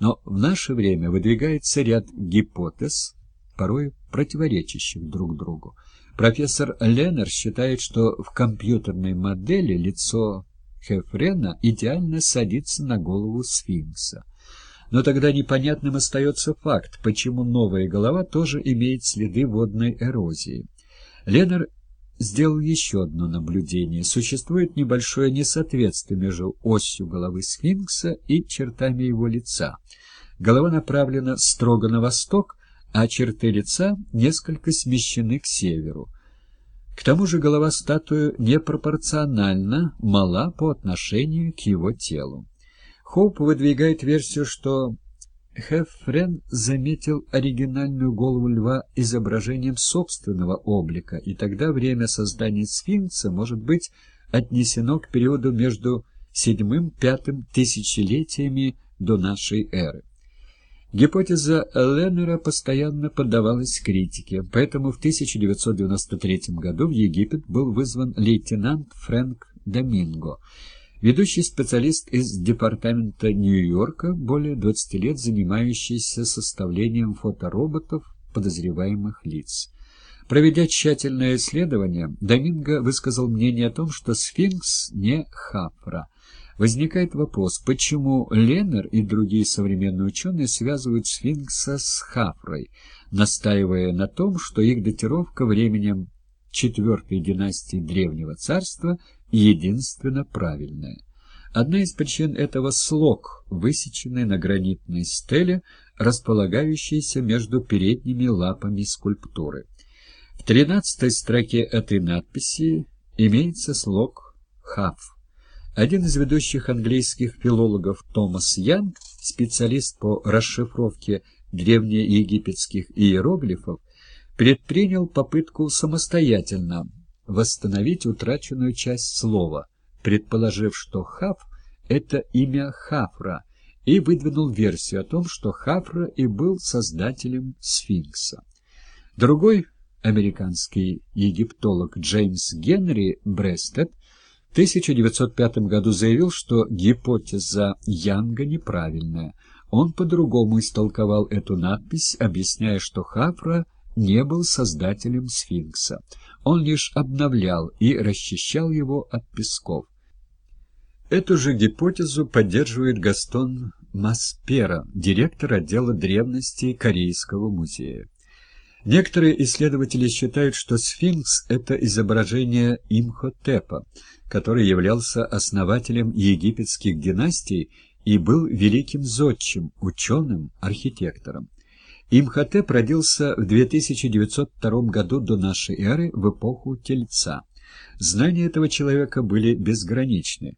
Но в наше время выдвигается ряд гипотез, порой противоречащих друг другу. Профессор Леннер считает, что в компьютерной модели лицо Хефрена идеально садится на голову сфинкса. Но тогда непонятным остается факт, почему новая голова тоже имеет следы водной эрозии. Леннер сделал еще одно наблюдение. Существует небольшое несоответствие между осью головы сфинкса и чертами его лица. Голова направлена строго на восток, а черты лица несколько смещены к северу. К тому же голова статуи непропорционально мала по отношению к его телу. Хоуп выдвигает версию, что Хефрен заметил оригинальную голову льва изображением собственного облика, и тогда время создания сфинкса может быть отнесено к периоду между седьмым-пятым тысячелетиями до нашей эры. Гипотеза Леннера постоянно поддавалась критике, поэтому в 1993 году в Египет был вызван лейтенант Фрэнк Доминго, ведущий специалист из департамента Нью-Йорка, более 20 лет занимающийся составлением фотороботов подозреваемых лиц. Проведя тщательное исследование, Доминго высказал мнение о том, что сфинкс не Хафра – Возникает вопрос, почему Леннер и другие современные ученые связывают сфинкса с Хафрой, настаивая на том, что их датировка временем четвертой династии Древнего Царства единственно правильная. Одна из причин этого слог, высеченный на гранитной стеле, располагающейся между передними лапами скульптуры. В тринадцатой строке этой надписи имеется слог «Хаф». Один из ведущих английских филологов Томас Янг, специалист по расшифровке древнеегипетских иероглифов, предпринял попытку самостоятельно восстановить утраченную часть слова, предположив, что Хаф — это имя Хафра, и выдвинул версию о том, что Хафра и был создателем сфинкса. Другой американский египтолог Джеймс Генри Брестед в 1905 году заявил, что гипотеза Янга неправильная. Он по-другому истолковал эту надпись, объясняя, что Хафра не был создателем сфинкса. Он лишь обновлял и расчищал его от песков. Эту же гипотезу поддерживает Гастон Маспера, директор отдела древностей Корейского музея. Некоторые исследователи считают, что сфинкс – это изображение Имхотепа, который являлся основателем египетских династий и был великим зодчим, ученым, архитектором. Имхотеп родился в 2902 году до нашей эры в эпоху Тельца. Знания этого человека были безграничны.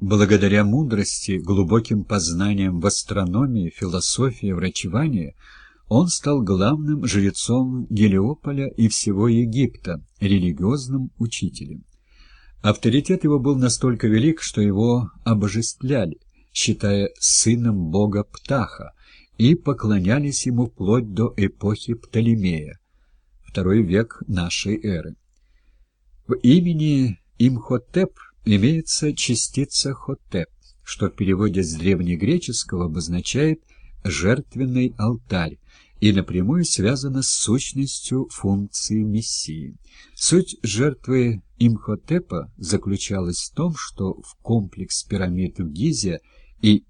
Благодаря мудрости, глубоким познаниям в астрономии, философии, врачевании – он стал главным жрецом Гелиополя и всего Египта, религиозным учителем. Авторитет его был настолько велик, что его обожествляли, считая сыном бога Птаха, и поклонялись ему вплоть до эпохи Птолемея, второй век нашей эры. В имени Имхотеп имеется частица Хотеп, что в переводе с древнегреческого обозначает «жертвенный алтарь», и напрямую связана с сущностью функции Мессии. Суть жертвы Имхотепа заключалась в том, что в комплекс пирамид в Гизе и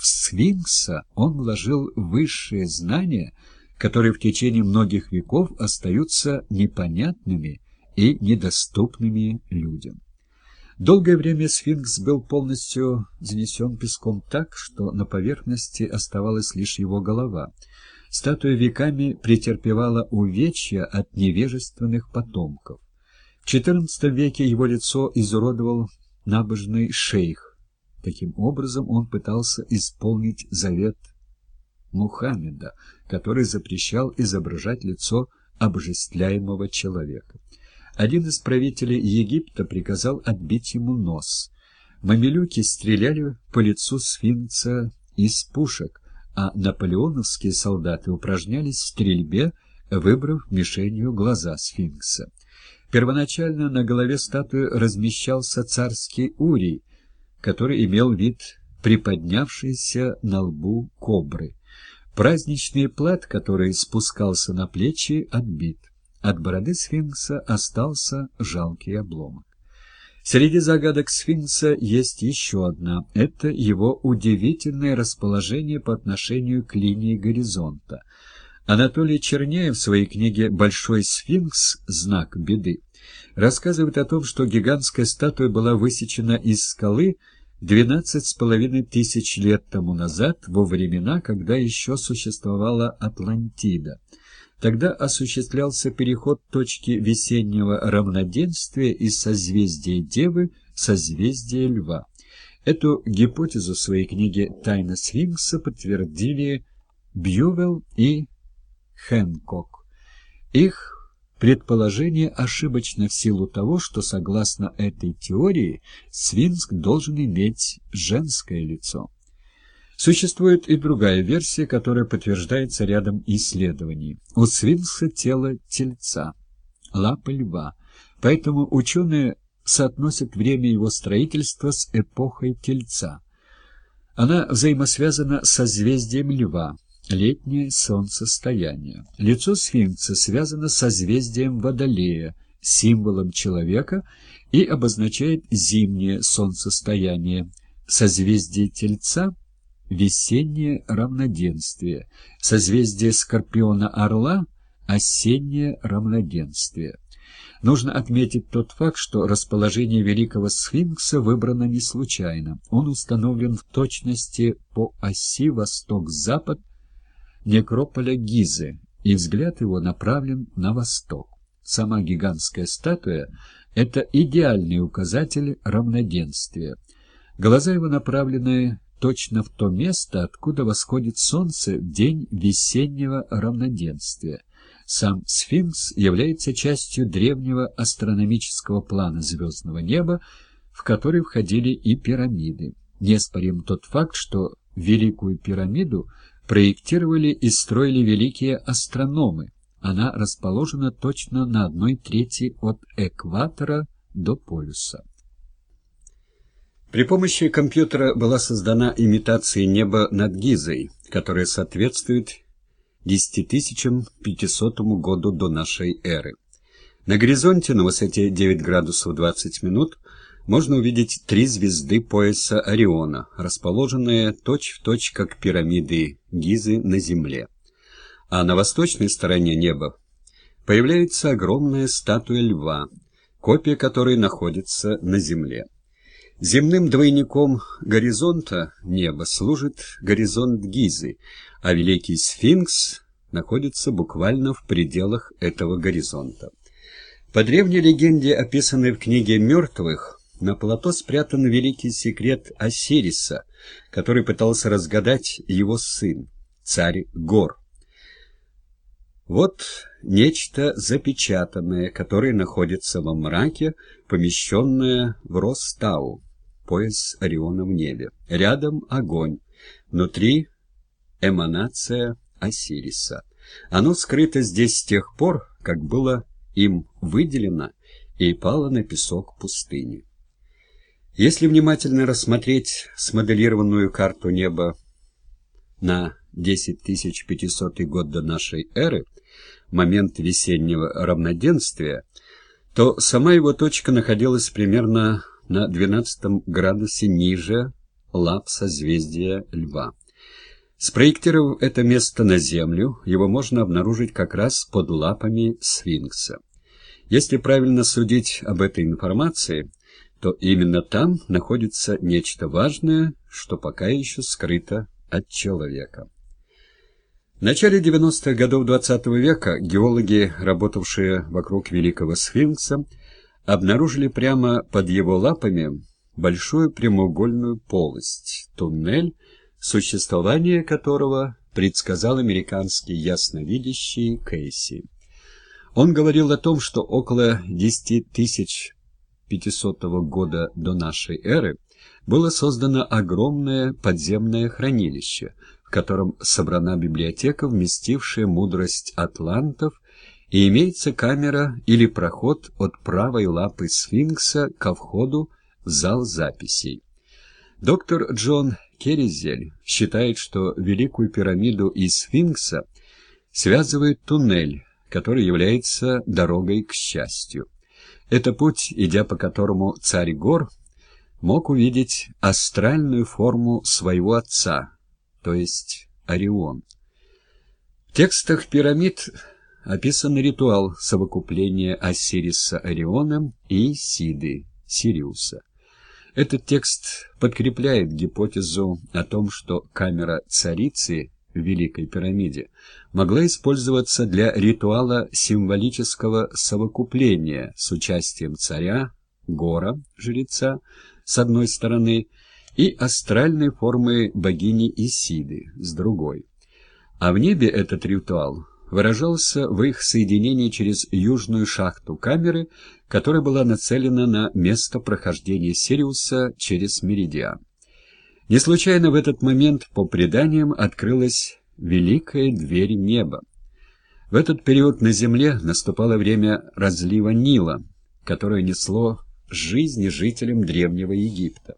в сфинкса он вложил высшие знания, которые в течение многих веков остаются непонятными и недоступными людям. Долгое время сфинкс был полностью занесен песком так, что на поверхности оставалась лишь его голова – Статуя веками претерпевала увечья от невежественных потомков. В XIV веке его лицо изуродовал набожный шейх. Таким образом он пытался исполнить завет Мухаммеда, который запрещал изображать лицо обожествляемого человека. Один из правителей Египта приказал отбить ему нос. Мамилюки стреляли по лицу сфинкса из пушек, а наполеоновские солдаты упражнялись в стрельбе, выбрав мишенью глаза сфинкса. Первоначально на голове статуи размещался царский урий, который имел вид приподнявшейся на лбу кобры. Праздничный плат, который спускался на плечи, отбит. От бороды сфинкса остался жалкий обломок. Среди загадок сфинкса есть еще одна. Это его удивительное расположение по отношению к линии горизонта. Анатолий Черняев в своей книге «Большой сфинкс. Знак беды» рассказывает о том, что гигантская статуя была высечена из скалы двенадцать с половиной тысяч лет тому назад, во времена, когда еще существовала Атлантида. Тогда осуществлялся переход точки весеннего равноденствия из созвездия Девы в созвездие Льва. Эту гипотезу в своей книге «Тайна Сфинкса» подтвердили Бьювелл и Хэнкок. Их предположение ошибочно в силу того, что, согласно этой теории, Сфинкс должен иметь женское лицо. Существует и другая версия, которая подтверждается рядом исследований. У свинкса тело тельца, лапы льва, поэтому ученые соотносят время его строительства с эпохой тельца. Она взаимосвязана с созвездием льва, летнее солнцестояние. Лицо сфинкса связано с созвездием Водолея, символом человека, и обозначает зимнее солнцестояние. Созвездие Тельца весеннее равноденствие, созвездие Скорпиона-Орла — осеннее равноденствие. Нужно отметить тот факт, что расположение Великого Сфинкса выбрано не случайно. Он установлен в точности по оси восток-запад некрополя Гизы, и взгляд его направлен на восток. Сама гигантская статуя — это идеальный указатель равноденствия. Глаза его направлены точно в то место, откуда восходит солнце в день весеннего равноденствия. Сам сфинкс является частью древнего астрономического плана звездного неба, в который входили и пирамиды. Неоспорим тот факт, что Великую пирамиду проектировали и строили великие астрономы. Она расположена точно на одной трети от экватора до полюса. При помощи компьютера была создана имитация неба над Гизой, которая соответствует 10500 году до нашей эры. На горизонте на высоте 9 градусов 20 минут можно увидеть три звезды пояса Ориона, расположенные точь-в-точь, точь, как пирамиды Гизы на Земле. А на восточной стороне неба появляется огромная статуя льва, копия которой находится на Земле. Земным двойником горизонта неба служит горизонт Гизы, а Великий Сфинкс находится буквально в пределах этого горизонта. По древней легенде, описанной в книге «Мертвых», на плато спрятан великий секрет Осириса, который пытался разгадать его сын, царь Гор. Вот нечто запечатанное, которое находится во мраке, помещенное в Ростау пояс Ориона в небе. Рядом огонь, внутри эманация Осириса. Оно скрыто здесь с тех пор, как было им выделено и пало на песок пустыни. Если внимательно рассмотреть смоделированную карту неба на 10500 год до нашей эры, момент весеннего равноденствия, то сама его точка находилась примерно на 12 градусе ниже лап созвездия Льва. Спроектировав это место на Землю, его можно обнаружить как раз под лапами сфинкса. Если правильно судить об этой информации, то именно там находится нечто важное, что пока еще скрыто от человека. В начале 90-х годов XX -го века геологи, работавшие вокруг Великого Сфинкса, обнаружили прямо под его лапами большую прямоугольную полость, туннель, существование которого предсказал американский ясновидящий Кейси. Он говорил о том, что около 10 тысяч 500 года до нашей эры было создано огромное подземное хранилище, в котором собрана библиотека, вместившая мудрость атлантов и имеется камера или проход от правой лапы сфинкса ко входу в зал записей. Доктор Джон Керезель считает, что Великую пирамиду и Сфинкса связывает туннель, который является дорогой к счастью. Это путь, идя по которому царь гор мог увидеть астральную форму своего отца, то есть Орион. В текстах пирамид описан ритуал совокупления Осириса Орионом и Сиды, Сириуса. Этот текст подкрепляет гипотезу о том, что камера царицы в Великой пирамиде могла использоваться для ритуала символического совокупления с участием царя, гора, жреца, с одной стороны, и астральной формы богини Исиды с другой. А в небе этот ритуал выражался в их соединении через южную шахту камеры, которая была нацелена на место прохождения Сириуса через Меридиан. Не случайно в этот момент, по преданиям, открылась великая дверь неба. В этот период на Земле наступало время разлива Нила, которое несло жизни жителям Древнего Египта.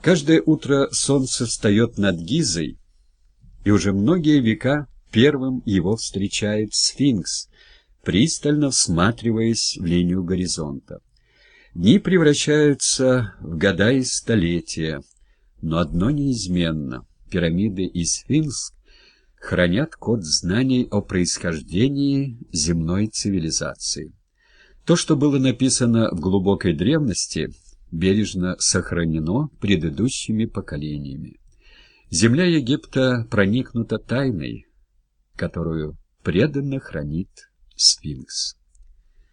Каждое утро солнце встает над Гизой, и уже многие века Первым его встречает сфинкс, пристально всматриваясь в линию горизонта. Дни превращаются в года и столетия, но одно неизменно — пирамиды и сфинкс хранят код знаний о происхождении земной цивилизации. То, что было написано в глубокой древности, бережно сохранено предыдущими поколениями. Земля Египта проникнута тайной, которую преданно хранит сфинкс.